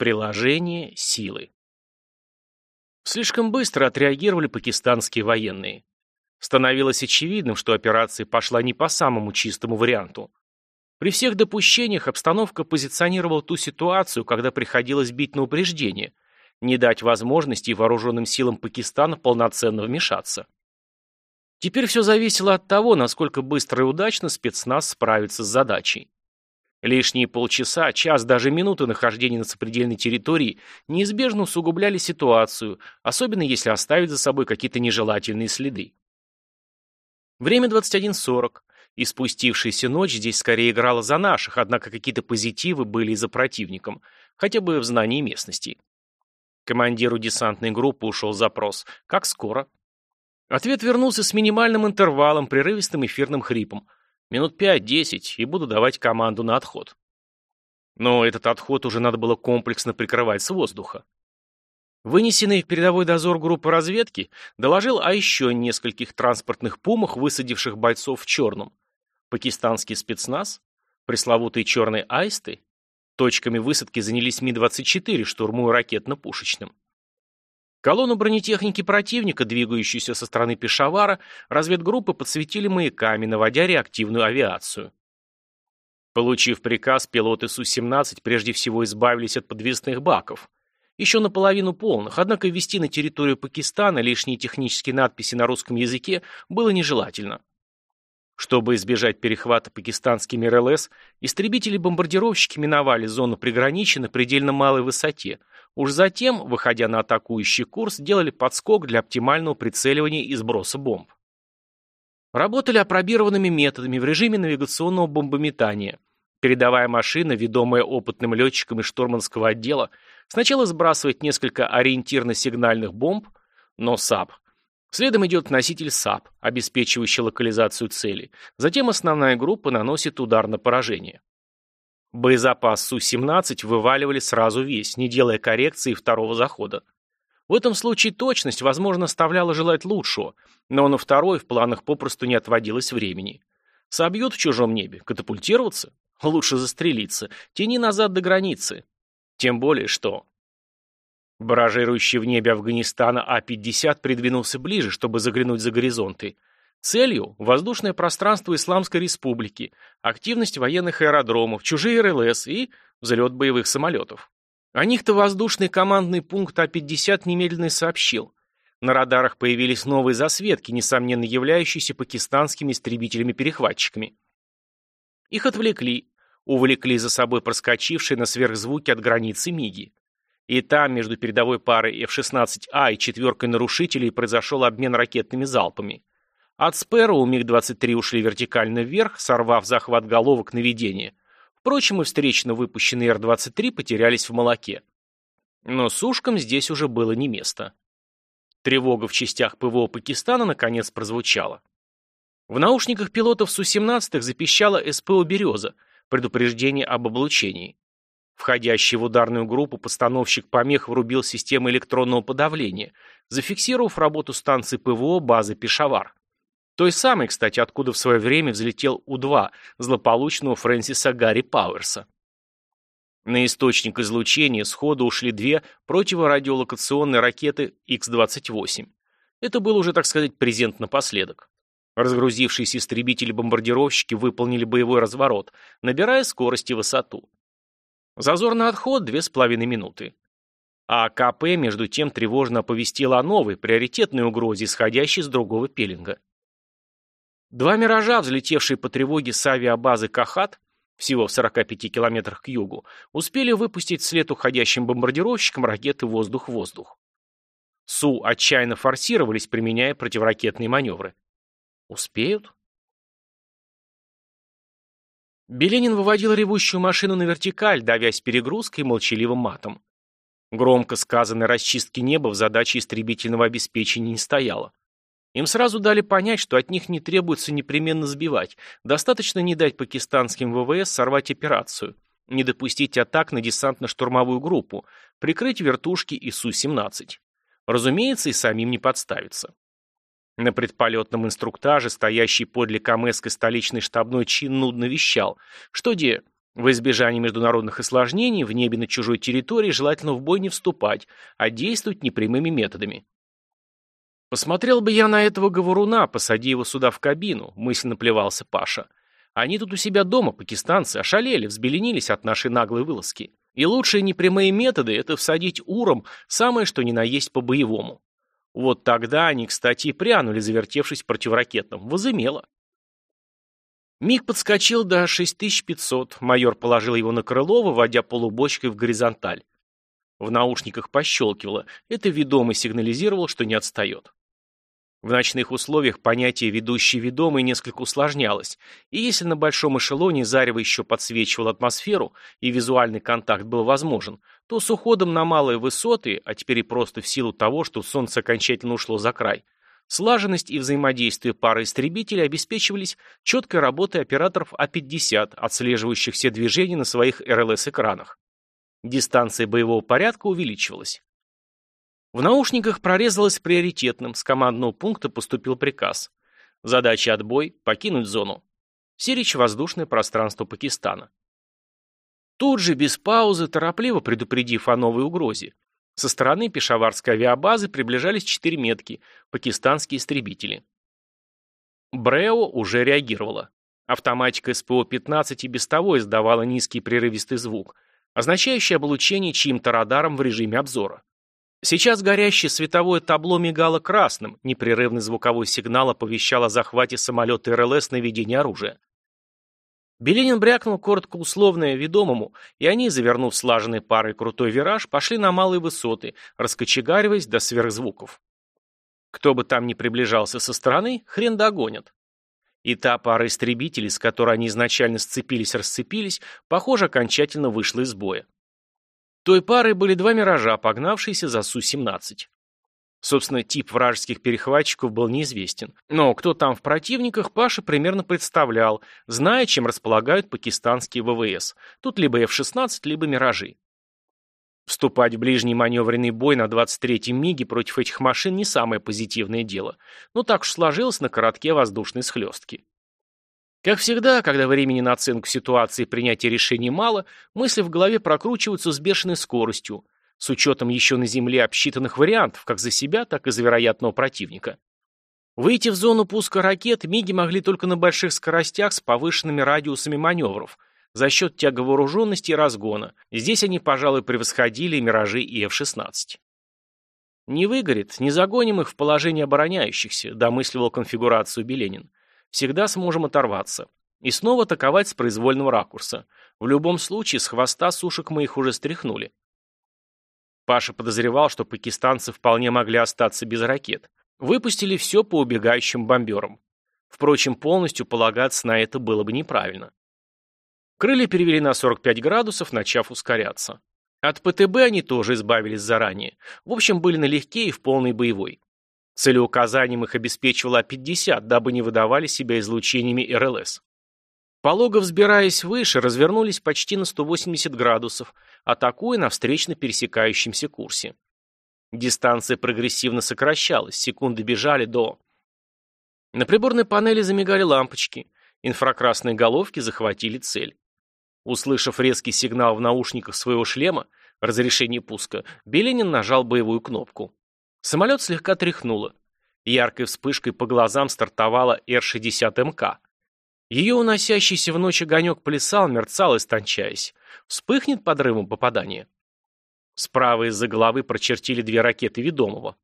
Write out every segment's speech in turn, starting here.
Приложение силы. Слишком быстро отреагировали пакистанские военные. Становилось очевидным, что операция пошла не по самому чистому варианту. При всех допущениях обстановка позиционировала ту ситуацию, когда приходилось бить на упреждение, не дать возможности вооруженным силам Пакистана полноценно вмешаться. Теперь все зависело от того, насколько быстро и удачно спецназ справится с задачей. Лишние полчаса, час, даже минуты нахождения на сопредельной территории неизбежно усугубляли ситуацию, особенно если оставить за собой какие-то нежелательные следы. Время 21.40, и спустившаяся ночь здесь скорее играла за наших, однако какие-то позитивы были и за противником, хотя бы в знании местности. Командиру десантной группы ушел запрос «Как скоро?». Ответ вернулся с минимальным интервалом, прерывистым эфирным хрипом – Минут пять-десять, и буду давать команду на отход. Но этот отход уже надо было комплексно прикрывать с воздуха. Вынесенный в передовой дозор группы разведки доложил о еще нескольких транспортных пумах, высадивших бойцов в черном. Пакистанский спецназ, пресловутые черные аисты, точками высадки занялись Ми-24, штурмуя ракетно-пушечным. Колонну бронетехники противника, двигающуюся со стороны Пешавара, разведгруппы подсветили маяками, наводя реактивную авиацию. Получив приказ, пилоты Су-17 прежде всего избавились от подвесных баков. Еще наполовину полных, однако ввести на территорию Пакистана лишние технические надписи на русском языке было нежелательно. Чтобы избежать перехвата пакистанскими РЛС, истребители-бомбардировщики миновали зону приграничия на предельно малой высоте – Уж затем, выходя на атакующий курс, делали подскок для оптимального прицеливания и сброса бомб. Работали опробированными методами в режиме навигационного бомбометания. Передовая машина, ведомая опытным летчиком из штурманского отдела, сначала сбрасывает несколько ориентирно-сигнальных бомб, НОСАБ. Следом идет носитель САБ, обеспечивающий локализацию цели. Затем основная группа наносит удар на поражение. Боезапас Су-17 вываливали сразу весь, не делая коррекции второго захода. В этом случае точность, возможно, оставляла желать лучшего, но на второй в планах попросту не отводилось времени. Собьют в чужом небе, катапультироваться? Лучше застрелиться, тяни назад до границы. Тем более, что... Баражирующий в небе Афганистана А-50 придвинулся ближе, чтобы заглянуть за горизонты – Целью – воздушное пространство Исламской Республики, активность военных аэродромов, чужие РЛС и взлет боевых самолетов. О них-то воздушный командный пункт А-50 немедленно сообщил. На радарах появились новые засветки, несомненно являющиеся пакистанскими истребителями-перехватчиками. Их отвлекли, увлекли за собой проскочившие на сверхзвуки от границы МИГи. И там, между передовой парой F-16А и четверкой нарушителей, произошел обмен ракетными залпами. От Спэроу МиГ-23 ушли вертикально вверх, сорвав захват головок наведения. Впрочем, и встречно выпущенные Р-23 потерялись в молоке. Но сушкам здесь уже было не место. Тревога в частях ПВО Пакистана наконец прозвучала. В наушниках пилотов Су-17 запищала СПО «Береза», предупреждение об облучении. Входящий в ударную группу постановщик помех врубил систему электронного подавления, зафиксировав работу станции ПВО базы Пешавар. Той самой, кстати, откуда в свое время взлетел У-2 злополучного Фрэнсиса Гарри Пауэрса. На источник излучения сходу ушли две противорадиолокационные ракеты Х-28. Это был уже, так сказать, презент напоследок. Разгрузившиеся истребители-бомбардировщики выполнили боевой разворот, набирая скорость и высоту. Зазор на отход – две с половиной минуты. А КП, между тем, тревожно оповестила о новой, приоритетной угрозе, исходящей с другого пеленга. Два «Миража», взлетевшие по тревоге с авиабазы Кахат, всего в 45 километрах к югу, успели выпустить вслед уходящим бомбардировщикам ракеты «Воздух-воздух». Су отчаянно форсировались, применяя противоракетные маневры. Успеют? Беленин выводил ревущую машину на вертикаль, давясь перегрузкой и молчаливым матом. Громко сказанной расчистки неба в задаче истребительного обеспечения не стояло. Им сразу дали понять, что от них не требуется непременно сбивать, достаточно не дать пакистанским ВВС сорвать операцию, не допустить атак на десантно-штурмовую группу, прикрыть вертушки и Су-17. Разумеется, и самим не подставиться. На предполетном инструктаже, стоящий подле Камэской столичный штабной чин нудно вещал, что где В избежание международных осложнений в небе на чужой территории желательно в бой не вступать, а действовать непрямыми методами. «Посмотрел бы я на этого говоруна, посади его сюда в кабину», — мысленно плевался Паша. «Они тут у себя дома, пакистанцы, ошалели, взбеленились от нашей наглой вылазки. И лучшие непрямые методы — это всадить уром самое что ни на есть по-боевому. Вот тогда они, кстати, и прянули, завертевшись противоракетным. Возымело». Миг подскочил до 6500, майор положил его на крыло, выводя полубочкой в горизонталь. В наушниках пощелкивало, это ведомый сигнализировал, что не отстает. В ночных условиях понятие «ведущий-ведомый» несколько усложнялось, и если на большом эшелоне зарево еще подсвечивало атмосферу и визуальный контакт был возможен, то с уходом на малые высоты, а теперь и просто в силу того, что солнце окончательно ушло за край, слаженность и взаимодействие пары истребителей обеспечивались четкой работой операторов А-50, отслеживающих все движения на своих РЛС-экранах. Дистанция боевого порядка увеличивалась. В наушниках прорезалось приоритетным, с командного пункта поступил приказ. Задача отбой – покинуть зону. Сирич – воздушное пространство Пакистана. Тут же, без паузы, торопливо предупредив о новой угрозе, со стороны пешаварской авиабазы приближались четыре метки – пакистанские истребители. Брео уже реагировала. Автоматика СПО-15 и без того издавала низкий прерывистый звук, означающий облучение чьим-то радаром в режиме обзора. Сейчас горящее световое табло мигало красным, непрерывный звуковой сигнал оповещал о захвате самолета РЛС на ведение оружия. Беленин брякнул коротко условное ведомому, и они, завернув слаженной парой крутой вираж, пошли на малые высоты, раскочегариваясь до сверхзвуков. Кто бы там ни приближался со стороны, хрен догонят. И та пара истребителей, с которой они изначально сцепились-расцепились, похоже, окончательно вышла из боя. Той парой были два «Миража», погнавшиеся за Су-17. Собственно, тип вражеских перехватчиков был неизвестен. Но кто там в противниках, Паша примерно представлял, зная, чем располагают пакистанские ВВС. Тут либо F-16, либо «Миражи». Вступать в ближний маневренный бой на 23-м МиГе против этих машин не самое позитивное дело. Но так уж сложилось на коротке воздушной схлестки. Как всегда, когда времени на оценку ситуации и принятие решений мало, мысли в голове прокручиваются с бешеной скоростью, с учетом еще на Земле обсчитанных вариантов, как за себя, так и за вероятного противника. Выйти в зону пуска ракет МИГи могли только на больших скоростях с повышенными радиусами маневров, за счет тяговооруженности и разгона. Здесь они, пожалуй, превосходили «Миражи» и F-16. «Не выгорит, не загоним их в положение обороняющихся», домысливал конфигурацию Беленин. Всегда сможем оторваться. И снова атаковать с произвольного ракурса. В любом случае, с хвоста сушек мы их уже стряхнули. Паша подозревал, что пакистанцы вполне могли остаться без ракет. Выпустили все по убегающим бомберам. Впрочем, полностью полагаться на это было бы неправильно. Крылья перевели на 45 градусов, начав ускоряться. От ПТБ они тоже избавились заранее. В общем, были налегке и в полной боевой. Целеуказанием их обеспечивала 50, дабы не выдавали себя излучениями РЛС. Полого взбираясь выше, развернулись почти на 180 градусов, атакуя на встречно пересекающемся курсе. Дистанция прогрессивно сокращалась, секунды бежали до... На приборной панели замигали лампочки, инфракрасные головки захватили цель. Услышав резкий сигнал в наушниках своего шлема, разрешение пуска, Беленин нажал боевую кнопку. Самолет слегка тряхнуло. Яркой вспышкой по глазам стартовала Р-60МК. Ее уносящийся в ночь огонек плясал, мерцал, истончаясь. Вспыхнет подрывом попадания. Справа из-за головы прочертили две ракеты ведомого.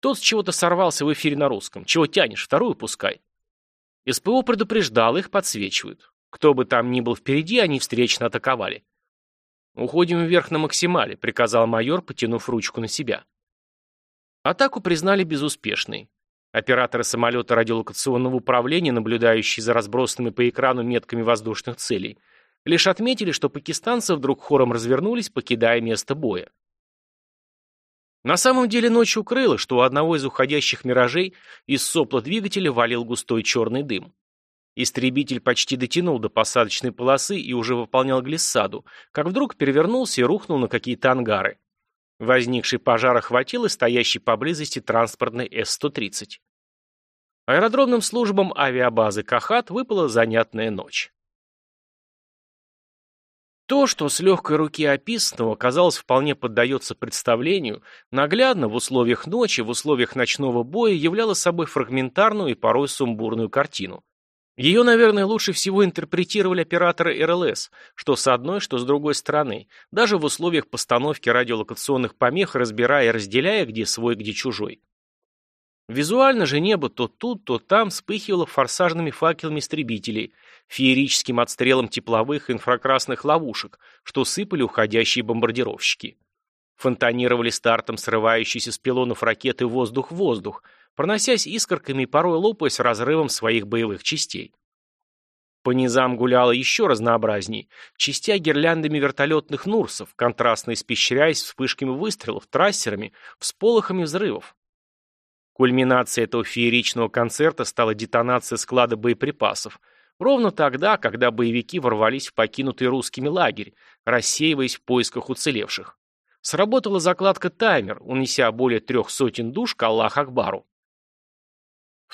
Тот с чего-то сорвался в эфире на русском. Чего тянешь? Вторую пускай. СПО предупреждал, их подсвечивают. Кто бы там ни был впереди, они встречно атаковали. «Уходим вверх на максимале», — приказал майор, потянув ручку на себя. Атаку признали безуспешной. Операторы самолета радиолокационного управления, наблюдающие за разбросанными по экрану метками воздушных целей, лишь отметили, что пакистанцы вдруг хором развернулись, покидая место боя. На самом деле ночь укрыла, что у одного из уходящих миражей из сопла двигателя валил густой черный дым. Истребитель почти дотянул до посадочной полосы и уже выполнял глиссаду, как вдруг перевернулся и рухнул на какие-то ангары. Возникший пожар охватил и стоящий поблизости транспортный С-130. Аэродромным службам авиабазы Кахат выпала занятная ночь. То, что с легкой руки описанного, казалось, вполне поддается представлению, наглядно в условиях ночи, в условиях ночного боя являло собой фрагментарную и порой сумбурную картину. Ее, наверное, лучше всего интерпретировали операторы РЛС, что с одной, что с другой стороны, даже в условиях постановки радиолокационных помех, разбирая и разделяя, где свой, где чужой. Визуально же небо то тут, то там вспыхивало форсажными факелами истребителей, феерическим отстрелом тепловых инфракрасных ловушек, что сыпали уходящие бомбардировщики. Фонтанировали стартом срывающиеся с пилонов ракеты воздух-воздух, проносясь искорками порой лопаясь разрывом своих боевых частей. По низам гуляло еще разнообразней, частя гирляндами вертолетных нурсов, контрастно испещряясь вспышками выстрелов, трассерами, всполохами взрывов. Кульминацией этого фееричного концерта стала детонация склада боеприпасов, ровно тогда, когда боевики ворвались в покинутый русскими лагерь, рассеиваясь в поисках уцелевших. Сработала закладка таймер, унеся более трех сотен душ к Аллах Акбару.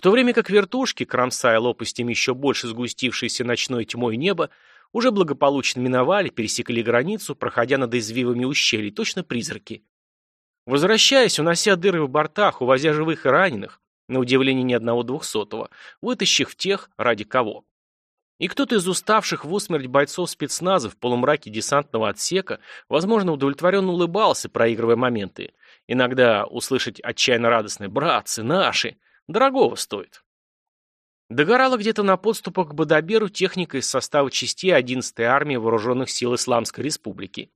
То время как вертушки, кромсая лопастями еще больше сгустившееся ночной тьмой небо, уже благополучно миновали, пересекли границу, проходя над извивами ущелий, точно призраки. Возвращаясь, унося дыры в бортах, увозя живых и раненых, на удивление ни одного двухсотого, вытащив тех, ради кого. И кто-то из уставших в усмерть бойцов спецназа в полумраке десантного отсека, возможно, удовлетворенно улыбался, проигрывая моменты. Иногда услышать отчаянно радостное «Братцы, наши!» Дорогого стоит. Догорала где-то на подступах к Бадаберу техника из состава частей 11-й армии Вооруженных сил Исламской Республики.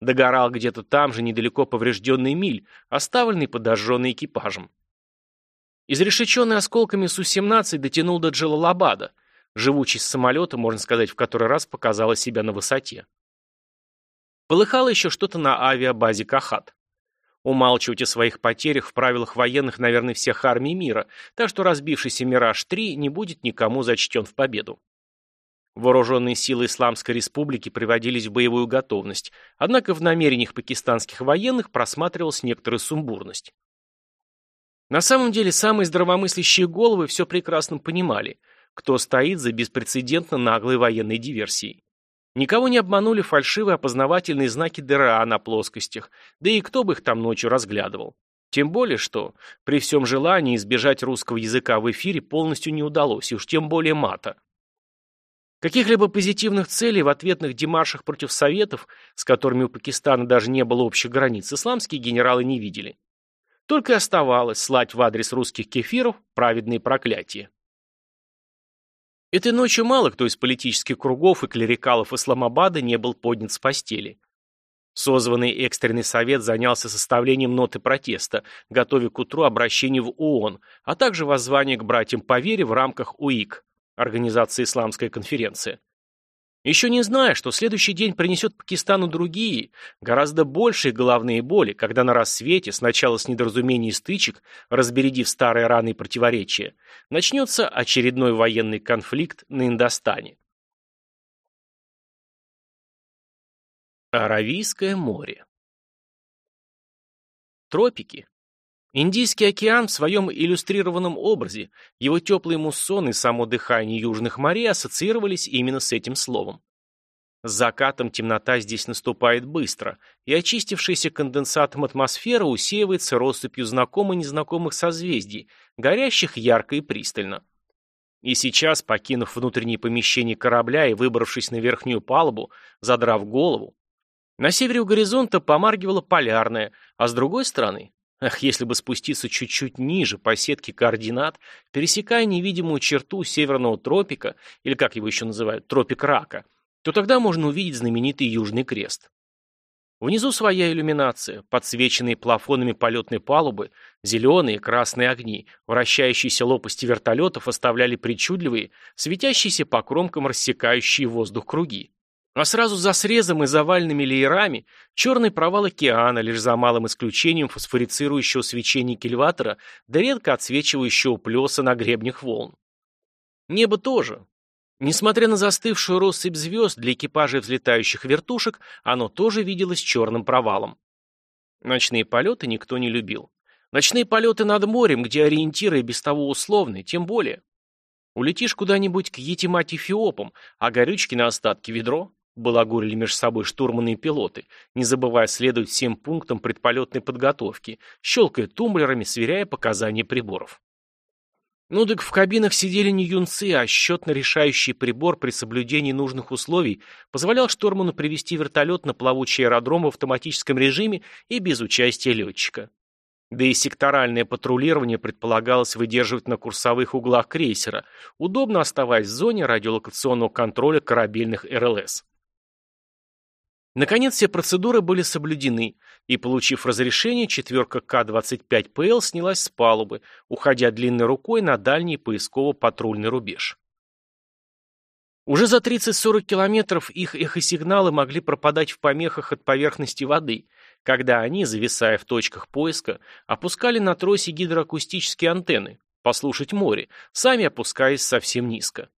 Догорал где-то там же недалеко поврежденный миль, оставленный подожженный экипажем. Изрешеченный осколками Су-17 дотянул до Джалалабада. Живучесть самолета, можно сказать, в который раз показала себя на высоте. Полыхало еще что-то на авиабазе Кахат. Умалчивать о своих потерях в правилах военных, наверное, всех армий мира, так что разбившийся «Мираж-3» не будет никому зачтен в победу. Вооруженные силы Исламской Республики приводились в боевую готовность, однако в намерениях пакистанских военных просматривалась некоторая сумбурность. На самом деле самые здравомыслящие головы все прекрасно понимали, кто стоит за беспрецедентно наглой военной диверсией. Никого не обманули фальшивые опознавательные знаки ДРА на плоскостях, да и кто бы их там ночью разглядывал. Тем более, что при всем желании избежать русского языка в эфире полностью не удалось, и уж тем более мата. Каких-либо позитивных целей в ответных демаршах против Советов, с которыми у Пакистана даже не было общих границ, исламские генералы не видели. Только и оставалось слать в адрес русских кефиров праведные проклятия. Этой ночью мало кто из политических кругов и клерикалов Исламабада не был поднят с постели. Созванный экстренный совет занялся составлением ноты протеста, готовя к утру обращение в ООН, а также воззвание к братьям по вере в рамках УИК, Организации «Исламская конференция». Еще не зная, что следующий день принесет Пакистану другие, гораздо большие головные боли, когда на рассвете, сначала с недоразумений и стычек, разбередив старые раны и противоречия, начнется очередной военный конфликт на Индостане. Аравийское море Тропики Индийский океан в своем иллюстрированном образе, его теплый муссон и само дыхание южных морей ассоциировались именно с этим словом. С закатом темнота здесь наступает быстро, и очистившаяся конденсатом атмосфера усеивается россыпью знакомых и незнакомых созвездий, горящих ярко и пристально. И сейчас, покинув внутренние помещения корабля и выбравшись на верхнюю палубу, задрав голову, на севере у горизонта помаргивала полярная, а с другой стороны Ах, если бы спуститься чуть-чуть ниже по сетке координат, пересекая невидимую черту северного тропика, или как его еще называют, тропик рака, то тогда можно увидеть знаменитый Южный Крест. Внизу своя иллюминация, подсвеченные плафонами полетной палубы, зеленые и красные огни, вращающиеся лопасти вертолетов оставляли причудливые, светящиеся по кромкам рассекающие воздух круги. А сразу за срезом и завальными леерами черный провал океана, лишь за малым исключением фосфорицирующего свечения кильватора, да редко отсвечивающего плеса на гребнях волн. Небо тоже. Несмотря на застывшую россыпь звезд для экипажей взлетающих вертушек, оно тоже виделось черным провалом. Ночные полеты никто не любил. Ночные полеты над морем, где ориентиры без того условны, тем более. Улетишь куда-нибудь к Етимать-Эфиопам, а горючки на остатки ведро. Балагурили между собой штурманы и пилоты, не забывая следовать всем пунктам предполетной подготовки, щелкая тумблерами, сверяя показания приборов. Ну так в кабинах сидели не юнцы, а счетно-решающий прибор при соблюдении нужных условий позволял штурману привести вертолет на плавучий аэродром в автоматическом режиме и без участия летчика. Да и секторальное патрулирование предполагалось выдерживать на курсовых углах крейсера, удобно оставаясь в зоне радиолокационного контроля корабельных РЛС. Наконец все процедуры были соблюдены, и, получив разрешение, четверка К-25ПЛ снялась с палубы, уходя длинной рукой на дальний поисково-патрульный рубеж. Уже за 30-40 километров их эхосигналы могли пропадать в помехах от поверхности воды, когда они, зависая в точках поиска, опускали на тросе гидроакустические антенны, послушать море, сами опускаясь совсем низко.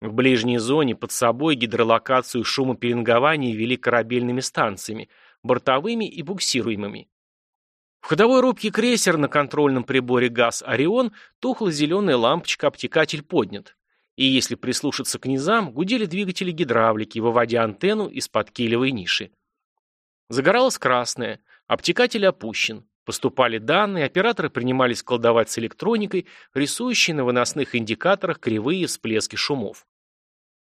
В ближней зоне под собой гидролокацию и шумопеленгование вели корабельными станциями, бортовыми и буксируемыми. В ходовой рубке крейсера на контрольном приборе ГАЗ «Орион» тухла зеленая лампочка-обтекатель поднят. И если прислушаться к низам, гудели двигатели гидравлики, выводя антенну из-под килевой ниши. Загоралась красная, обтекатель опущен. Поступали данные, операторы принимались колдовать с электроникой, рисующей на выносных индикаторах кривые всплески шумов.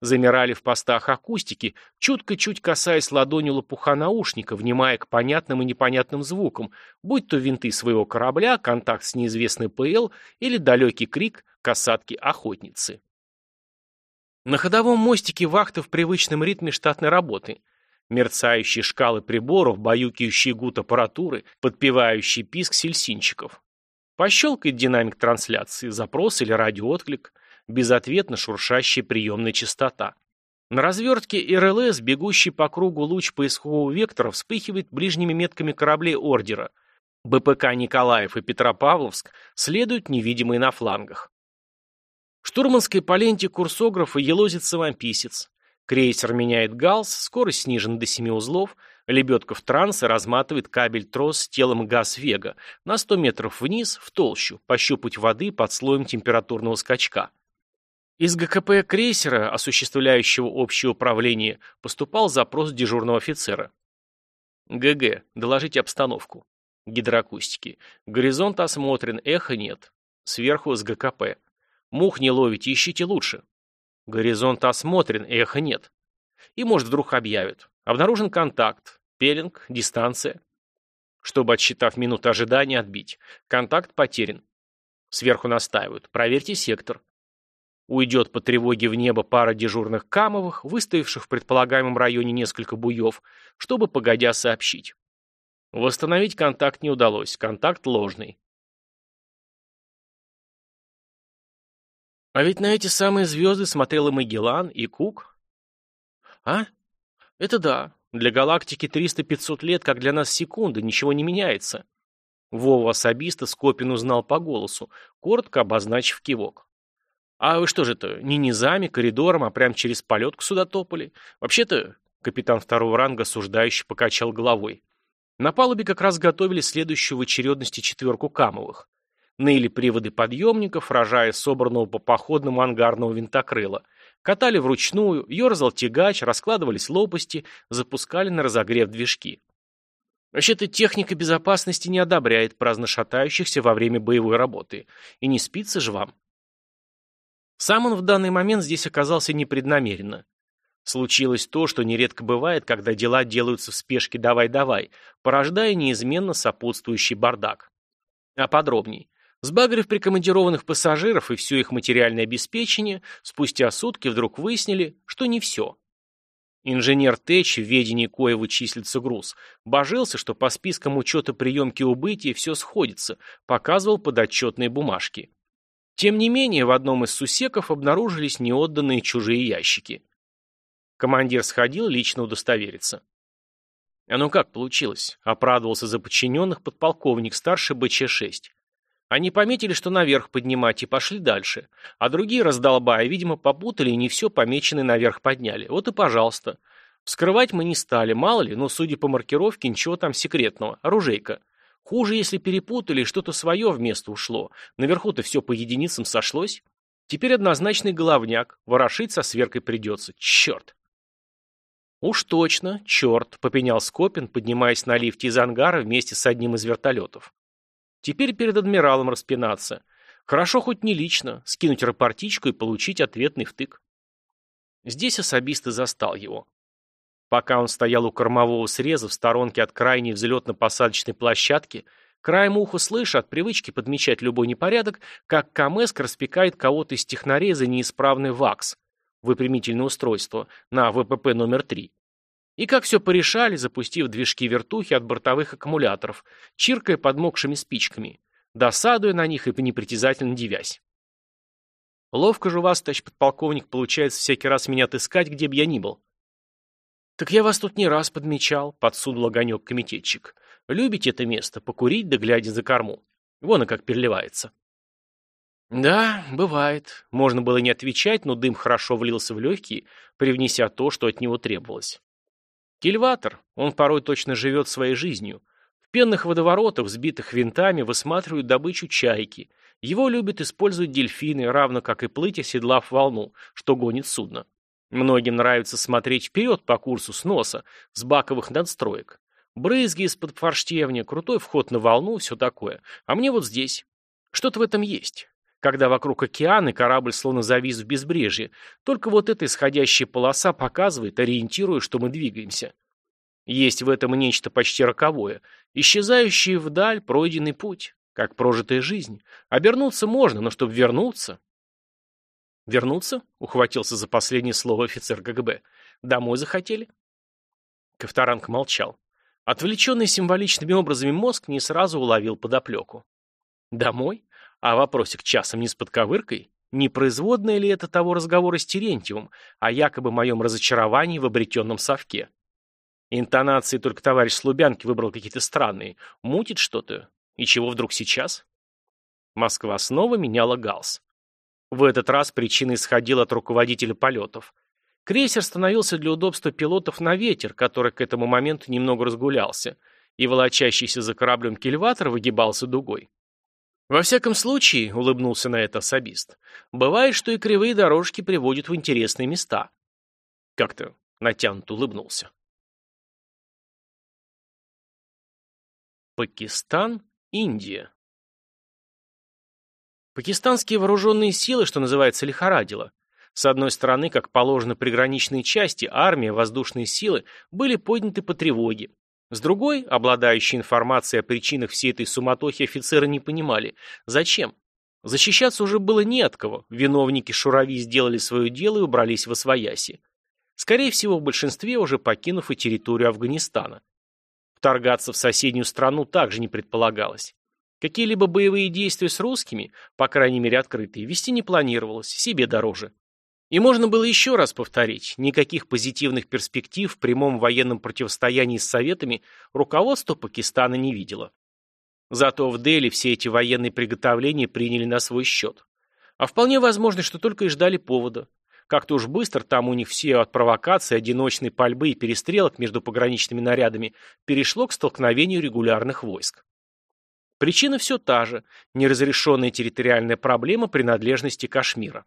Замирали в постах акустики, чутко чуть касаясь ладонью лопуха наушника, внимая к понятным и непонятным звукам, будь то винты своего корабля, контакт с неизвестной ПЛ или далекий крик касатки охотницы. На ходовом мостике вахта в привычном ритме штатной работы. Мерцающие шкалы приборов, баюкающие гуд аппаратуры, подпевающий писк сельсинчиков. Пощелкает динамик трансляции, запрос или радиоотклик, безответно шуршащая приемная частота. На развертке РЛС, бегущий по кругу луч поискового вектора, вспыхивает ближними метками кораблей ордера. БПК Николаев и Петропавловск следуют невидимые на флангах. Штурманской по ленте курсографа елозит самописец. Крейсер меняет галс, скорость снижена до 7 узлов, лебедка в трансе разматывает кабель-трос с телом газ-вега на 100 метров вниз, в толщу, пощупать воды под слоем температурного скачка. Из ГКП крейсера, осуществляющего общее управление, поступал запрос дежурного офицера. ГГ. Доложите обстановку. Гидроакустики. Горизонт осмотрен, эхо нет. Сверху с ГКП. Мух не ловите, ищите лучше. Горизонт осмотрен, эхо нет. И, может, вдруг объявят. Обнаружен контакт. Пелинг, дистанция. Чтобы, отсчитав минуту ожидания, отбить. Контакт потерян. Сверху настаивают. Проверьте сектор. Уйдет по тревоге в небо пара дежурных камовых, выставивших в предполагаемом районе несколько буев, чтобы, погодя, сообщить. Восстановить контакт не удалось. Контакт ложный. А ведь на эти самые звезды смотрел и Магеллан, и Кук. А? Это да. Для галактики 300-500 лет, как для нас секунды, ничего не меняется. Вова особиста Скопин узнал по голосу, коротко обозначив кивок. «А вы что же это, не низами, коридором, а прям через полетку сюда топали? Вообще-то...» Капитан второго ранга осуждающий покачал головой. На палубе как раз готовили следующую в очередности четверку Камовых. Ныли приводы подъемников, рожая собранного по походному ангарного винтокрыла. Катали вручную, ерзал тягач, раскладывались лопасти, запускали на разогрев движки. Вообще-то техника безопасности не одобряет праздно шатающихся во время боевой работы. И не спится же вам. Сам он в данный момент здесь оказался непреднамеренно. Случилось то, что нередко бывает, когда дела делаются в спешке «давай-давай», порождая неизменно сопутствующий бардак. А подробней. Сбагрив прикомандированных пассажиров и все их материальное обеспечение, спустя сутки вдруг выяснили, что не все. Инженер Тэч, в ведении коего числится груз, божился, что по спискам учета приемки убытия все сходится, показывал подотчетные бумажки. Тем не менее, в одном из сусеков обнаружились неотданные чужие ящики. Командир сходил лично удостовериться. А ну как получилось? Оправдывался за подчиненных подполковник старший БЧ-6. Они пометили, что наверх поднимать, и пошли дальше. А другие, раздолбая, видимо, попутали и не все помеченное наверх подняли. Вот и пожалуйста. Вскрывать мы не стали, мало ли, но, судя по маркировке, ничего там секретного. Оружейка. Хуже, если перепутали, что-то свое вместо ушло. Наверху-то все по единицам сошлось. Теперь однозначный головняк. Ворошить со сверкой придется. Черт. «Уж точно, черт», — попенял Скопин, поднимаясь на лифте из ангара вместе с одним из вертолетов. «Теперь перед адмиралом распинаться. Хорошо хоть не лично, скинуть рапортичку и получить ответный втык». Здесь особист и застал его. Пока он стоял у кормового среза в сторонке от крайней взлетно-посадочной площадки, краем уха слыша от привычки подмечать любой непорядок, как Камеск распекает кого-то из технарей за неисправный ВАКС, выпрямительное устройство, на ВПП номер 3. И как все порешали, запустив движки вертухи от бортовых аккумуляторов, чиркая подмокшими спичками, досадуя на них и непритязательно дивясь. Ловко же у вас, товарищ подполковник, получается всякий раз меня отыскать, где б я ни был. «Так я вас тут не раз подмечал», — подсунул огонек комитетчик. «Любите это место, покурить да глядя за корму. Вон и как переливается». «Да, бывает». Можно было не отвечать, но дым хорошо влился в легкие, привнеся то, что от него требовалось. Кильватор, он порой точно живет своей жизнью. В пенных водоворотах, взбитых винтами, высматривают добычу чайки. Его любят использовать дельфины, равно как и плыть, оседлав волну, что гонит судно. Многим нравится смотреть вперед по курсу с носа, с баковых надстроек. Брызги из-под форштевня, крутой вход на волну, все такое. А мне вот здесь. Что-то в этом есть. Когда вокруг океан и корабль словно завис в безбрежье, только вот эта исходящая полоса показывает, ориентируя, что мы двигаемся. Есть в этом нечто почти роковое, исчезающий вдаль пройденный путь, как прожитая жизнь. Обернуться можно, но чтобы вернуться, «Вернуться?» — ухватился за последнее слово офицер КГБ. «Домой захотели?» Ковторанг молчал. Отвлеченный символичными образами мозг не сразу уловил подоплеку. «Домой? А вопросик часом не с подковыркой? Не производное ли это того разговора с Терентьевым о якобы моем разочаровании в обретенном совке? Интонации только товарищ с Лубянки выбрал какие-то странные. Мутит что-то? И чего вдруг сейчас?» Москва снова меняла галс. В этот раз причина исходила от руководителя полетов. Крейсер становился для удобства пилотов на ветер, который к этому моменту немного разгулялся, и волочащийся за кораблем кильватор выгибался дугой. «Во всяком случае», — улыбнулся на это особист, — «бывает, что и кривые дорожки приводят в интересные места». Как-то натянут улыбнулся. Пакистан, Индия. Пакистанские вооруженные силы, что называется, лихорадило. С одной стороны, как положено приграничные части, армия, воздушные силы были подняты по тревоге. С другой, обладающие информацией о причинах всей этой суматохи офицеры не понимали, зачем. Защищаться уже было не от кого, виновники Шурави сделали свое дело и убрались в Освояси. Скорее всего, в большинстве уже покинув и территорию Афганистана. Вторгаться в соседнюю страну также не предполагалось. Какие-либо боевые действия с русскими, по крайней мере открытые, вести не планировалось, себе дороже. И можно было еще раз повторить, никаких позитивных перспектив в прямом военном противостоянии с Советами руководство Пакистана не видело. Зато в Дели все эти военные приготовления приняли на свой счет. А вполне возможно, что только и ждали повода. Как-то уж быстро там у них все от провокаций, одиночной пальбы и перестрелок между пограничными нарядами перешло к столкновению регулярных войск. Причина все та же – неразрешенная территориальная проблема принадлежности Кашмира.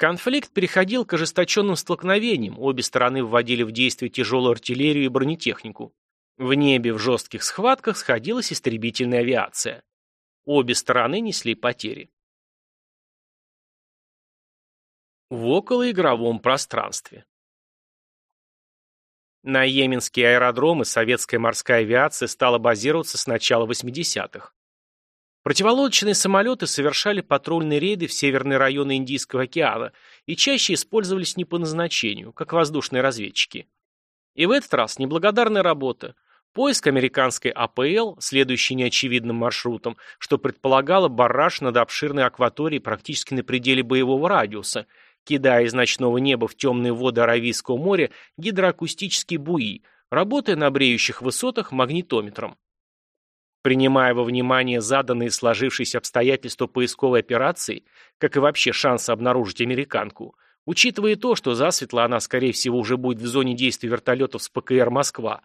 Конфликт переходил к ожесточенным столкновениям, обе стороны вводили в действие тяжелую артиллерию и бронетехнику. В небе в жестких схватках сходилась истребительная авиация. Обе стороны несли потери. В околоигровом пространстве. На йеменские аэродромы советская морская авиация стала базироваться с начала 80-х. Противолодочные самолеты совершали патрульные рейды в северные районы Индийского океана и чаще использовались не по назначению, как воздушные разведчики. И в этот раз неблагодарная работа. Поиск американской АПЛ, следующий неочевидным маршрутом, что предполагало барраж над обширной акваторией практически на пределе боевого радиуса, кидая из ночного неба в темные воды Аравийского моря гидроакустические буи, работая на бреющих высотах магнитометром. Принимая во внимание заданные сложившиеся обстоятельства поисковой операции, как и вообще шансы обнаружить американку, учитывая то, что засветло она, скорее всего, уже будет в зоне действия вертолетов с ПКР «Москва»,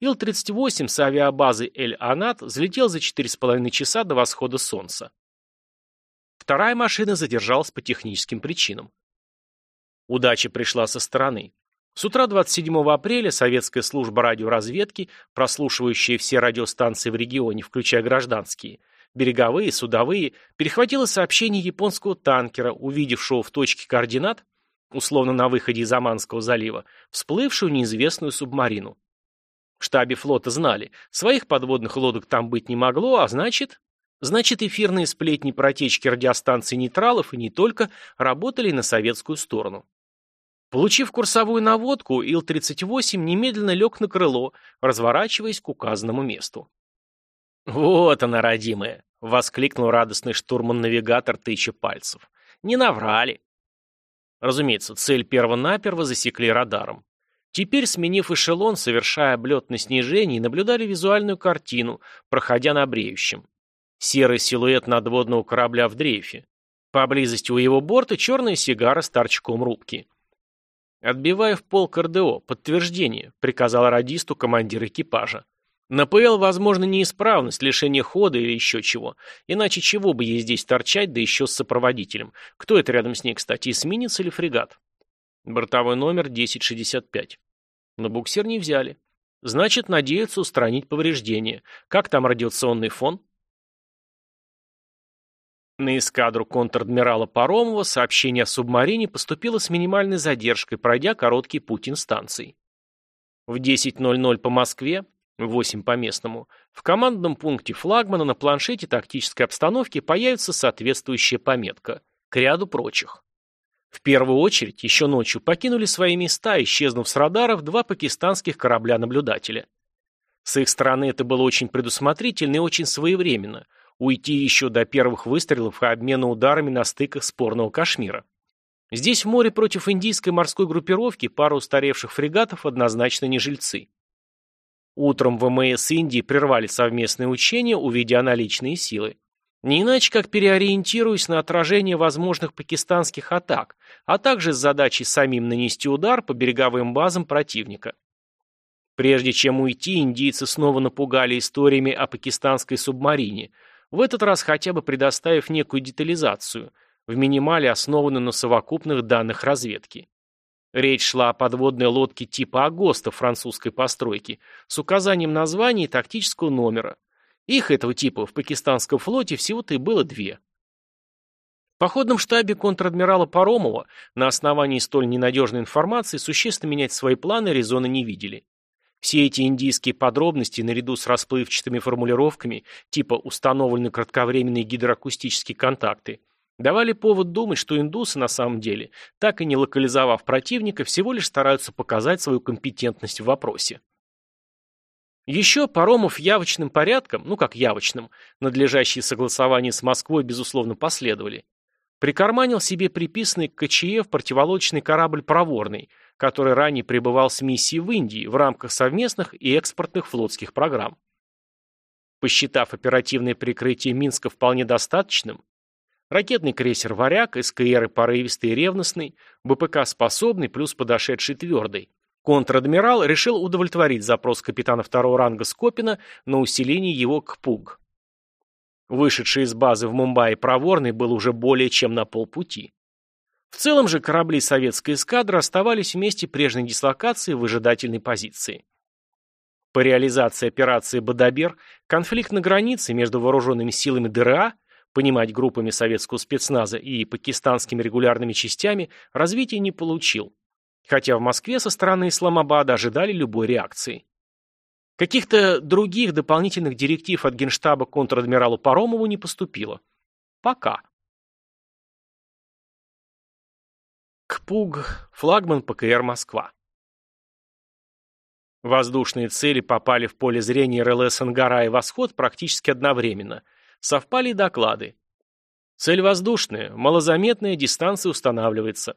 Ил-38 с авиабазы Эль-Анат взлетел за 4,5 часа до восхода солнца. Вторая машина задержалась по техническим причинам. Удача пришла со стороны. С утра 27 апреля советская служба радиоразведки, прослушивающая все радиостанции в регионе, включая гражданские, береговые, судовые, перехватила сообщение японского танкера, увидевшего в точке координат, условно на выходе из Аманского залива, всплывшую неизвестную субмарину. В штабе флота знали, своих подводных лодок там быть не могло, а значит... Значит, эфирные сплетни про течки радиостанций нейтралов и не только работали на советскую сторону. Получив курсовую наводку, Ил-38 немедленно лег на крыло, разворачиваясь к указанному месту. «Вот она, родимая!» — воскликнул радостный штурман-навигатор тыча пальцев. «Не наврали!» Разумеется, цель перво-наперво засекли радаром. Теперь, сменив эшелон, совершая облет на снижении, наблюдали визуальную картину, проходя на бреющем. Серый силуэт надводного корабля в дрейфе. Поблизости у его борта черная сигара с торчком рубки. «Отбивая в пол КРДО, подтверждение», — приказал радисту командир экипажа. «На ПЛ, возможно, неисправность, лишение хода или еще чего. Иначе чего бы ей здесь торчать, да еще с сопроводителем? Кто это рядом с ней, кстати, эсминец или фрегат?» Бортовой номер 1065. Но буксир не взяли. Значит, надеются устранить повреждения. Как там радиационный фон? На эскадру контр-адмирала Паромова сообщение о субмарине поступило с минимальной задержкой, пройдя короткий путь инстанций. В 10.00 по Москве, 8 по местному, в командном пункте флагмана на планшете тактической обстановки появится соответствующая пометка, к ряду прочих. В первую очередь, еще ночью, покинули свои места, исчезнув с радаров, два пакистанских корабля-наблюдателя. С их стороны это было очень предусмотрительно и очень своевременно – уйти еще до первых выстрелов и обмена ударами на стыках спорного Кашмира. Здесь в море против индийской морской группировки пара устаревших фрегатов однозначно не жильцы. Утром ВМС Индии прервали совместные учения, увидя наличные силы. Не иначе, как переориентируясь на отражение возможных пакистанских атак, а также с задачей самим нанести удар по береговым базам противника. Прежде чем уйти, индийцы снова напугали историями о пакистанской субмарине, в этот раз хотя бы предоставив некую детализацию, в минимале основанную на совокупных данных разведки. Речь шла о подводной лодке типа «Агоста» французской постройки с указанием названия и тактического номера, их, этого типа, в пакистанском флоте всего-то и было две. В походном штабе контр-адмирала Паромова на основании столь ненадежной информации существенно менять свои планы резона не видели. Все эти индийские подробности, наряду с расплывчатыми формулировками, типа «установлены кратковременные гидроакустические контакты», давали повод думать, что индусы на самом деле, так и не локализовав противника, всего лишь стараются показать свою компетентность в вопросе. Еще Паромов явочным порядком, ну как явочным, надлежащие согласования с Москвой, безусловно, последовали. Прикарманил себе приписанный к КЧЕ противолодочный корабль «Проворный», который ранее пребывал с миссией в Индии в рамках совместных и экспортных флотских программ. Посчитав оперативное прикрытие Минска вполне достаточным, ракетный крейсер «Варяг», СКРы порывистый и ревностный, БПК способный плюс подошедший твердый, Контр-адмирал решил удовлетворить запрос капитана второго ранга Скопина на усиление его к ПУГ. Вышедший из базы в Мумбаи проворный был уже более чем на полпути. В целом же корабли советской эскадры оставались вместе прежней дислокации в выжидательной позиции. По реализации операции «Бадабер» конфликт на границе между вооруженными силами ДРА, понимать группами советского спецназа и пакистанскими регулярными частями, развития не получил хотя в Москве со стороны Исламабада ожидали любой реакции. Каких-то других дополнительных директив от генштаба контр-адмиралу Паромову не поступило. Пока. КПУГ, флагман ПКР «Москва». Воздушные цели попали в поле зрения РЛС «Ангара» и «Восход» практически одновременно. Совпали доклады. Цель воздушная, малозаметная, дистанция устанавливается.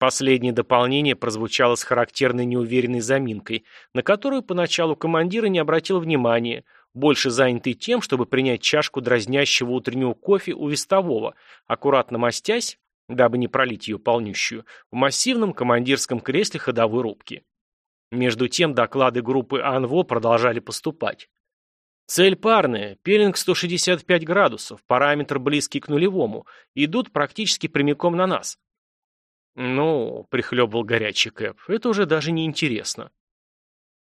Последнее дополнение прозвучало с характерной неуверенной заминкой, на которую поначалу командир не обратил внимания, больше занятый тем, чтобы принять чашку дразнящего утреннего кофе у вестового, аккуратно мастясь, дабы не пролить ее полнющую, в массивном командирском кресле ходовой рубки. Между тем доклады группы АНВО продолжали поступать. Цель парная, пелинг 165 градусов, параметр близкий к нулевому, идут практически прямиком на нас. Ну, прихлебывал горячий Кэп, это уже даже не интересно.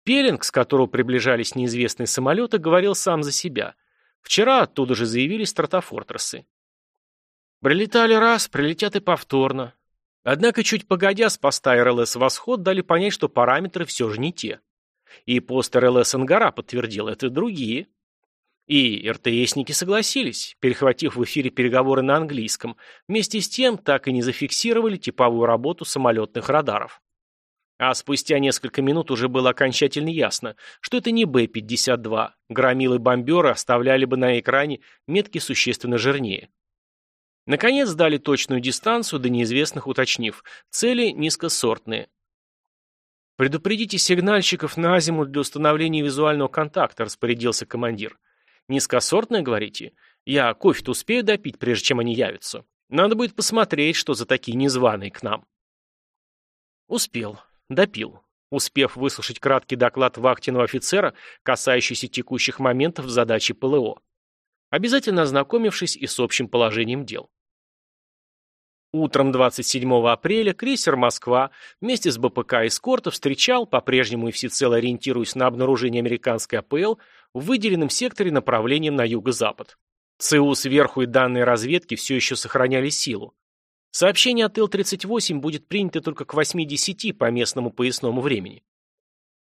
Пелинг, с которого приближались неизвестные самолеты, говорил сам за себя. Вчера оттуда же заявились стратофортерсы. Прилетали раз, прилетят и повторно. Однако чуть погодя с поста РЛС «Восход» дали понять, что параметры все же не те. И пост РЛС «Ангара» подтвердил, это другие. И РТСники согласились, перехватив в эфире переговоры на английском, вместе с тем так и не зафиксировали типовую работу самолетных радаров. А спустя несколько минут уже было окончательно ясно, что это не Б-52, громилы-бомберы оставляли бы на экране метки существенно жирнее. Наконец дали точную дистанцию, до неизвестных уточнив, цели низкосортные. «Предупредите сигнальщиков на зиму для установления визуального контакта», распорядился командир. Низкосортное, говорите? Я кофе-то успею допить, прежде чем они явятся. Надо будет посмотреть, что за такие незваные к нам. Успел. Допил. Успев выслушать краткий доклад вахтенного офицера, касающийся текущих моментов в задаче ПЛО. Обязательно ознакомившись и с общим положением дел. Утром 27 апреля крейсер «Москва» вместе с БПК «Эскорта» встречал, по-прежнему и всецело ориентируясь на обнаружение американской АПЛ, в выделенном секторе направлением на юго-запад. ЦУ сверху и данные разведки все еще сохраняли силу. Сообщение от Ил-38 будет принято только к 8.10 по местному поясному времени.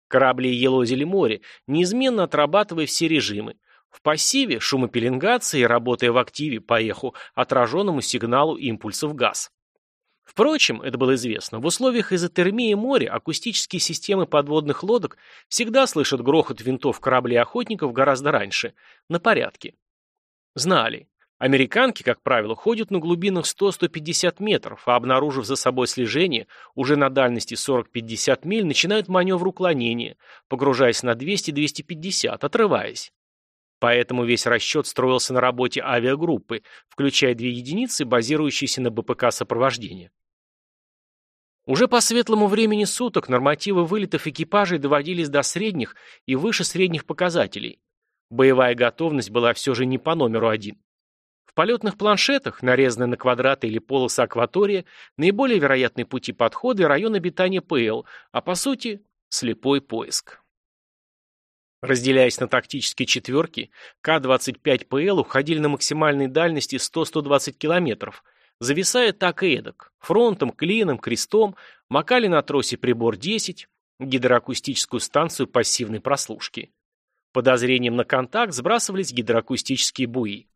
Корабли елозили море, неизменно отрабатывая все режимы, в пассиве шумопеленгации, работая в активе по эху, отраженному сигналу импульсов газ. Впрочем, это было известно, в условиях изотермии моря акустические системы подводных лодок всегда слышат грохот винтов кораблей охотников гораздо раньше, на порядке. Знали. Американки, как правило, ходят на глубинах 100-150 метров, а обнаружив за собой слежение, уже на дальности 40-50 миль начинают маневр уклонения, погружаясь на 200-250, отрываясь. Поэтому весь расчет строился на работе авиагруппы, включая две единицы, базирующиеся на БПК сопровождения. Уже по светлому времени суток нормативы вылетов экипажей доводились до средних и выше средних показателей. Боевая готовность была все же не по номеру один. В полетных планшетах, нарезанные на квадраты или полосы акватория, наиболее вероятные пути подхода и район обитания ПЛ, а по сути – слепой поиск. Разделяясь на тактические четверки, К-25ПЛ уходили на максимальной дальности 100-120 километров, зависая так и эдак, фронтом, клином, крестом, макали на тросе прибор 10, гидроакустическую станцию пассивной прослушки. Подозрением на контакт сбрасывались гидроакустические буи.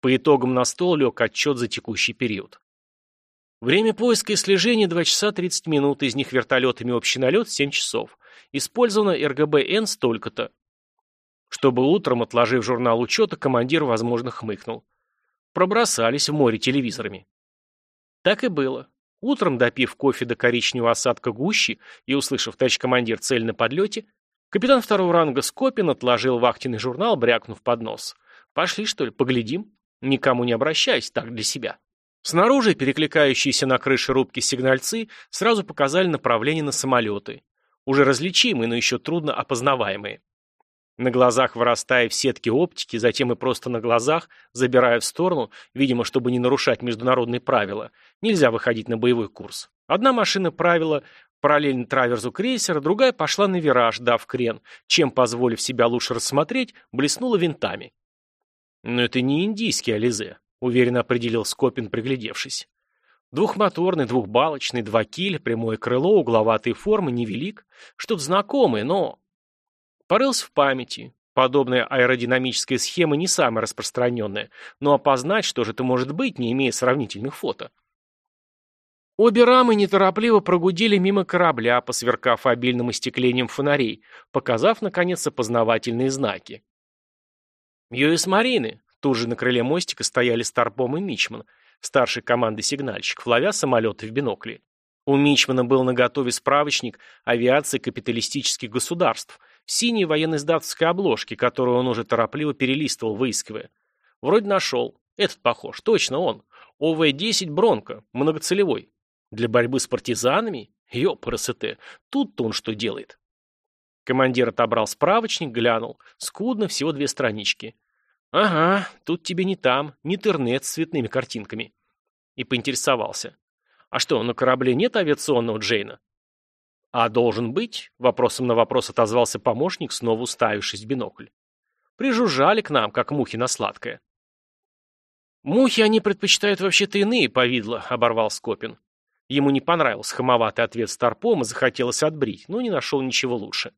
По итогам на стол лег отчет за текущий период. Время поиска и слежения 2 часа 30 минут, из них вертолетами общий налет 7 часов. Использовано РГБ-Н столько-то. Чтобы утром, отложив журнал учета, командир, возможно, хмыкнул. Пробросались в море телевизорами. Так и было. Утром, допив кофе до коричневого осадка гущи и услышав товарищ командир цель на подлете, капитан второго ранга Скопин отложил вахтенный журнал, брякнув под нос. «Пошли, что ли, поглядим? Никому не обращаясь, так для себя». Снаружи перекликающиеся на крыше рубки сигнальцы сразу показали направление на самолеты уже различимые, но еще трудно опознаваемые. На глазах вырастая в сетки оптики, затем и просто на глазах, забирая в сторону, видимо, чтобы не нарушать международные правила, нельзя выходить на боевой курс. Одна машина правила параллельно траверзу крейсера, другая пошла на вираж, дав крен, чем, позволив себя лучше рассмотреть, блеснула винтами. «Но это не индийский Ализе», — уверенно определил Скопин, приглядевшись. Двухмоторный, двухбалочный, два киль, прямое крыло, угловатые формы, невелик. Что-то знакомое, но... Порылся в памяти. Подобная аэродинамическая схема не самая распространенная, но опознать, что же это может быть, не имея сравнительных фото. Обе рамы неторопливо прогудели мимо корабля, посверкав обильным остеклением фонарей, показав, наконец, опознавательные знаки. «Юэс Марины!» Тут же на крыле мостика стояли Старпом и Мичман – старшей команды сигнальщиков, ловя самолеты в бинокли. У Мичмана был наготове справочник авиации капиталистических государств в синей военно-издатовской обложке, которую он уже торопливо перелистывал, выискивая. Вроде нашел. Этот похож. Точно он. ОВ-10 Бронко. Многоцелевой. Для борьбы с партизанами? Ёпрст. Тут-то он что делает? Командир отобрал справочник, глянул. Скудно, всего две странички. «Ага, тут тебе не там, не интернет с цветными картинками». И поинтересовался. А что, на корабле нет авиационного Джейна? А должен быть? Вопросом на вопрос отозвался помощник, снова уставившись в бинокль. Прижужжали к нам, как мухи на сладкое. Мухи они предпочитают вообще-то иные повидло, оборвал Скопин. Ему не понравился хамоватый ответ Старпома, захотелось отбрить, но не нашел ничего лучше.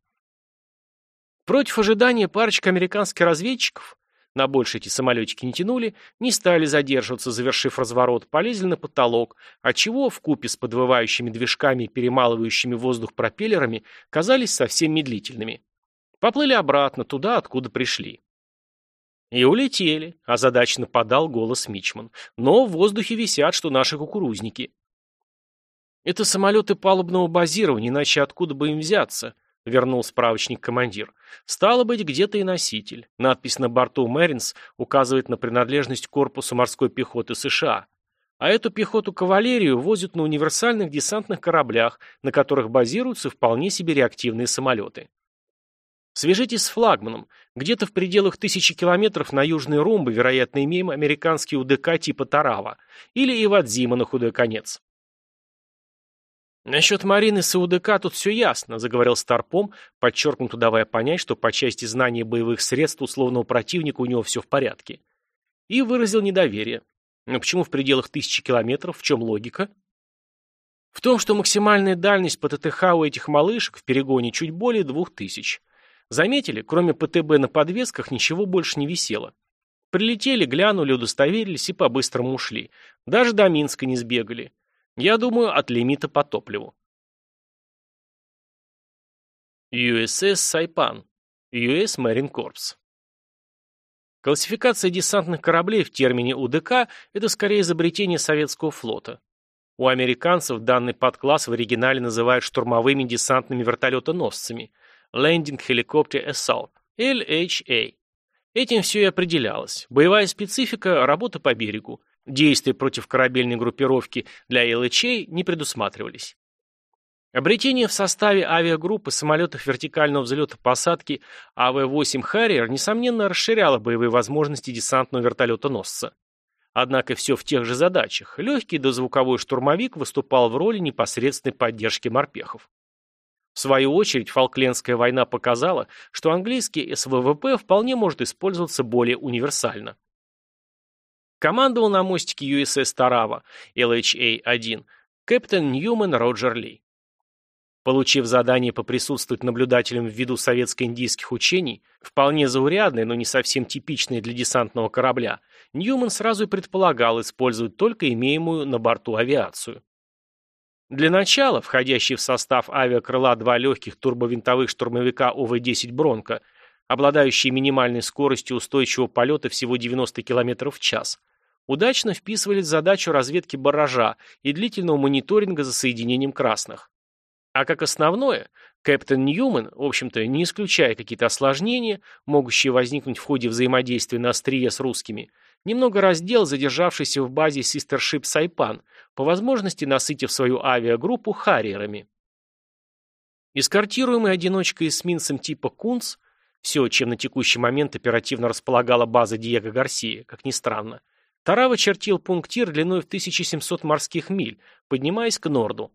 Против ожидания парочка американских разведчиков, на больше эти самолетики не тянули, не стали задерживаться, завершив разворот, полезли на потолок, отчего, вкупе с подвывающими движками и перемалывающими воздух пропеллерами, казались совсем медлительными. Поплыли обратно, туда, откуда пришли. И улетели, озадаченно подал голос Мичман. Но в воздухе висят, что наши кукурузники. Это самолеты палубного базирования, иначе откуда бы им взяться? Вернул справочник командир. Стало быть, где-то и носитель. Надпись на борту «Мэринс» указывает на принадлежность корпусу морской пехоты США. А эту пехоту-кавалерию возят на универсальных десантных кораблях, на которых базируются вполне себе реактивные самолеты. Свяжитесь с флагманом. Где-то в пределах тысячи километров на южной ромбы, вероятно, имеем американский УДК типа Тарава. Или Ивадзима на худой конец. «Насчет Марины с УДК тут все ясно», — заговорил Старпом, подчеркнуто давая понять, что по части знания боевых средств условного противника у него все в порядке. И выразил недоверие. Но почему в пределах тысячи километров? В чем логика? В том, что максимальная дальность по ТТХ у этих малышек в перегоне чуть более двух тысяч. Заметили, кроме ПТБ на подвесках ничего больше не висело. Прилетели, глянули, удостоверились и по-быстрому ушли. Даже до Минска не сбегали. Я думаю, от лимита по топливу. USS Сайпан. US Marine Corps. Классификация десантных кораблей в термине УДК – это скорее изобретение советского флота. У американцев данный подкласс в оригинале называют штурмовыми десантными вертолетоносцами – Landing Helicopter Assault – LHA. Этим все и определялось. Боевая специфика – работа по берегу. Действия против корабельной группировки для ЛХ не предусматривались. Обретение в составе авиагруппы самолетов вертикального взлета-посадки АВ-8 «Харриер» несомненно расширяло боевые возможности десантного вертолетоносца. Однако все в тех же задачах. Легкий дозвуковой штурмовик выступал в роли непосредственной поддержки морпехов. В свою очередь, Фолклендская война показала, что английский СВВП вполне может использоваться более универсально. Командовал на мостике USS Тарава LHA-1 капитан Ньюман Роджер Ли. Получив задание поприсутствовать наблюдателем в виду советско-индийских учений, вполне заурядное, но не совсем типичное для десантного корабля, Ньюман сразу и предполагал использовать только имеемую на борту авиацию. Для начала, входящие в состав авиакрыла два легких турбовинтовых штурмовика ОВ-10 «Бронко», обладающие минимальной скоростью устойчивого полета всего 90 км в час, удачно вписывались в задачу разведки баража и длительного мониторинга за соединением красных. А как основное, Кэптон Ньюман, в общем-то, не исключая какие-то осложнения, могущие возникнуть в ходе взаимодействия на острие с русскими, немного раздел задержавшийся в базе Систершип Сайпан, по возможности насытив свою авиагруппу харриерами. Эскортируемый одиночкой-эсминцем типа «Кунц», все, чем на текущий момент оперативно располагала база Диего Гарсия, как ни странно, Тарава чертил пунктир длиной в 1700 морских миль, поднимаясь к норду.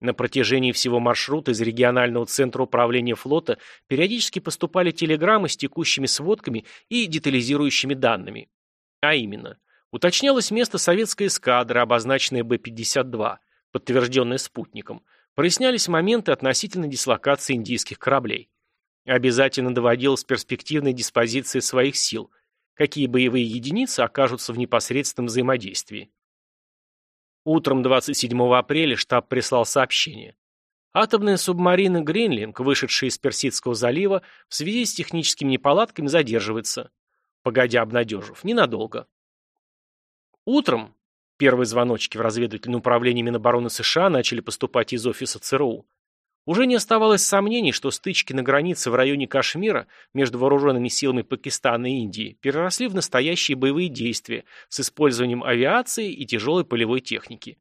На протяжении всего маршрута из регионального центра управления флота периодически поступали телеграммы с текущими сводками и детализирующими данными. А именно, уточнялось место советской эскадры, обозначенное Б-52, подтвержденное спутником, прояснялись моменты относительно дислокации индийских кораблей. Обязательно доводилась перспективная диспозиция своих сил, какие боевые единицы окажутся в непосредственном взаимодействии. Утром 27 апреля штаб прислал сообщение. Атомная субмарина «Гринлинг», вышедшая из Персидского залива, в связи с техническими неполадками задерживается. Погодя обнадежив, ненадолго. Утром первые звоночки в разведывательном управлении Минобороны США начали поступать из офиса ЦРУ. Уже не оставалось сомнений, что стычки на границе в районе Кашмира между вооруженными силами Пакистана и Индии переросли в настоящие боевые действия с использованием авиации и тяжелой полевой техники.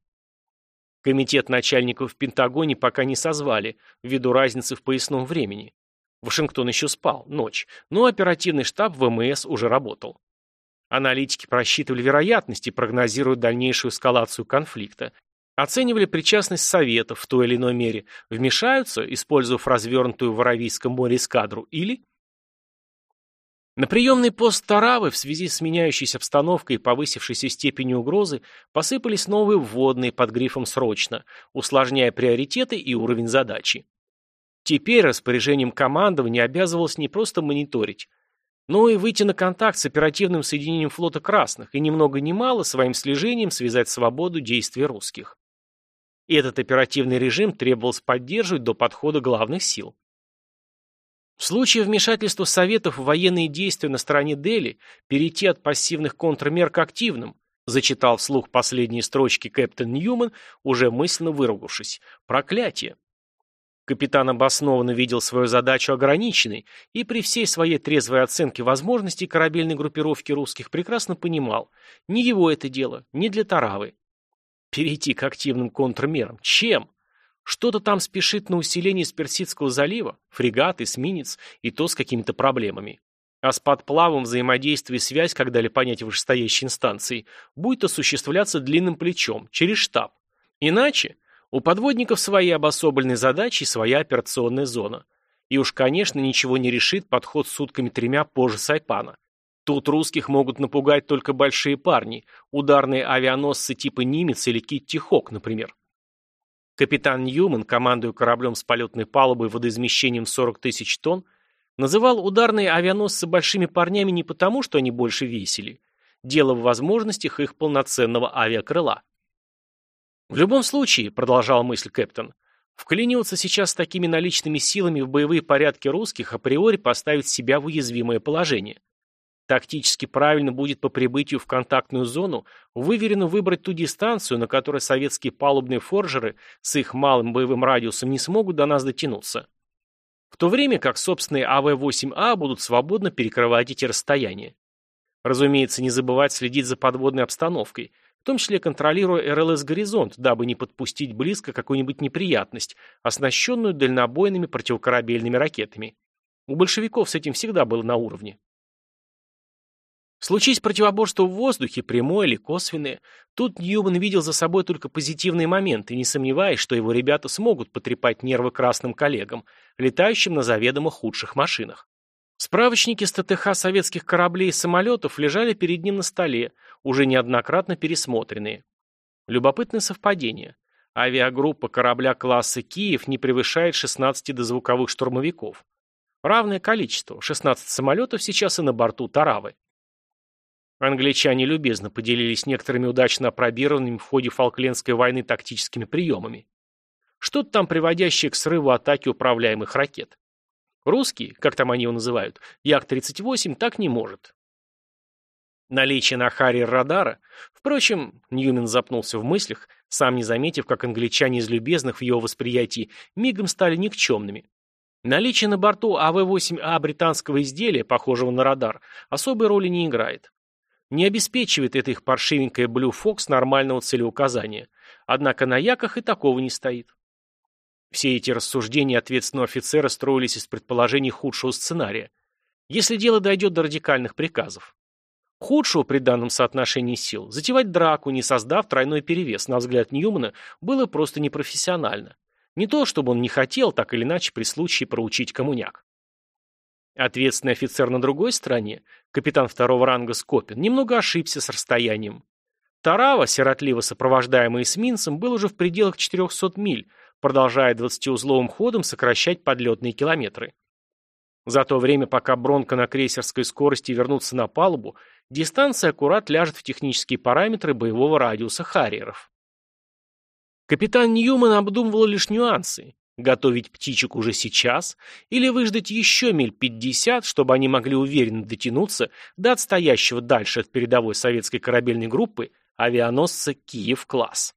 Комитет начальников в Пентагоне пока не созвали, ввиду разницы в поясном времени. Вашингтон еще спал, ночь, но оперативный штаб ВМС уже работал. Аналитики просчитывали вероятности, прогнозируя дальнейшую эскалацию конфликта, Оценивали причастность Советов в той или иной мере, вмешаются, используя развернутую в Аравийском море эскадру, или... На приемный пост Таравы в связи с меняющейся обстановкой и повысившейся степенью угрозы посыпались новые вводные под грифом «срочно», усложняя приоритеты и уровень задачи. Теперь распоряжением командования обязывалось не просто мониторить, но и выйти на контакт с оперативным соединением флота Красных и ни много ни мало своим слежением связать свободу действий русских. И этот оперативный режим требовалось поддерживать до подхода главных сил. В случае вмешательства Советов в военные действия на стороне Дели перейти от пассивных контрмер к активным, зачитал вслух последние строчки Кэптен Ньюман, уже мысленно выругавшись. Проклятие! Капитан обоснованно видел свою задачу ограниченной и при всей своей трезвой оценке возможностей корабельной группировки русских прекрасно понимал, не его это дело, не для Таравы. Перейти к активным контрмерам. Чем? Что-то там спешит на усиление из Персидского залива, фрегат, эсминец, и то с какими-то проблемами. А с подплавом взаимодействие и связь, как дали понять вышестоящей инстанции, будет осуществляться длинным плечом, через штаб. Иначе у подводников свои обособленные задачи и своя операционная зона. И уж, конечно, ничего не решит подход с сутками тремя позже Сайпана. Тут русских могут напугать только большие парни, ударные авианосцы типа «Нимец» или «Китти Хок», например. Капитан Ньюман, командуя кораблем с полетной палубой водоизмещением 40 тысяч тонн, называл ударные авианосцы большими парнями не потому, что они больше весили. Дело в возможностях их полноценного авиакрыла. В любом случае, продолжал мысль Кэптон, вклиниваться сейчас с такими наличными силами в боевые порядки русских априори поставить себя в уязвимое положение. Тактически правильно будет по прибытию в контактную зону выверенно выбрать ту дистанцию, на которой советские палубные форжеры с их малым боевым радиусом не смогут до нас дотянуться. В то время как собственные АВ-8А будут свободно перекрывать эти расстояния. Разумеется, не забывать следить за подводной обстановкой, в том числе контролируя РЛС «Горизонт», дабы не подпустить близко какую-нибудь неприятность, оснащенную дальнобойными противокорабельными ракетами. У большевиков с этим всегда было на уровне. Случись противоборство в воздухе, прямое или косвенное, тут Ньюман видел за собой только позитивные моменты, не сомневаясь, что его ребята смогут потрепать нервы красным коллегам, летающим на заведомо худших машинах. Справочники с ТТХ советских кораблей и самолетов лежали перед ним на столе, уже неоднократно пересмотренные. Любопытное совпадение. Авиагруппа корабля класса «Киев» не превышает 16 дозвуковых штурмовиков. Равное количество, 16 самолетов сейчас и на борту Таравы. Англичане любезно поделились некоторыми удачно опробированными в ходе Фолклендской войны тактическими приемами. Что-то там приводящее к срыву атаки управляемых ракет. Русские, как там они его называют, Як-38 так не может. Наличие на Харриер радара, впрочем, Ньюмен запнулся в мыслях, сам не заметив, как англичане из любезных в его восприятии мигом стали никчемными. Наличие на борту АВ-8А британского изделия, похожего на радар, особой роли не играет. Не обеспечивает это их паршивенькая Blue Fox нормального целеуказания. Однако на яках и такого не стоит. Все эти рассуждения ответственного офицера строились из предположений худшего сценария. Если дело дойдет до радикальных приказов. Худшего при данном соотношении сил затевать драку, не создав тройной перевес, на взгляд Ньюмана, было просто непрофессионально. Не то, чтобы он не хотел так или иначе при случае проучить коммуняк. Ответственный офицер на другой стороне, капитан второго ранга Скопин, немного ошибся с расстоянием. Тарава, сиротливо сопровождаемый эсминцем, был уже в пределах 400 миль, продолжая 20-узловым ходом сокращать подлетные километры. За то время, пока Бронко на крейсерской скорости вернутся на палубу, дистанция аккурат ляжет в технические параметры боевого радиуса Харриеров. Капитан Ньюман обдумывал лишь нюансы. Готовить птичек уже сейчас или выждать еще миль пятьдесят, чтобы они могли уверенно дотянуться до отстоящего дальше от передовой советской корабельной группы авианосца «Киев-класс».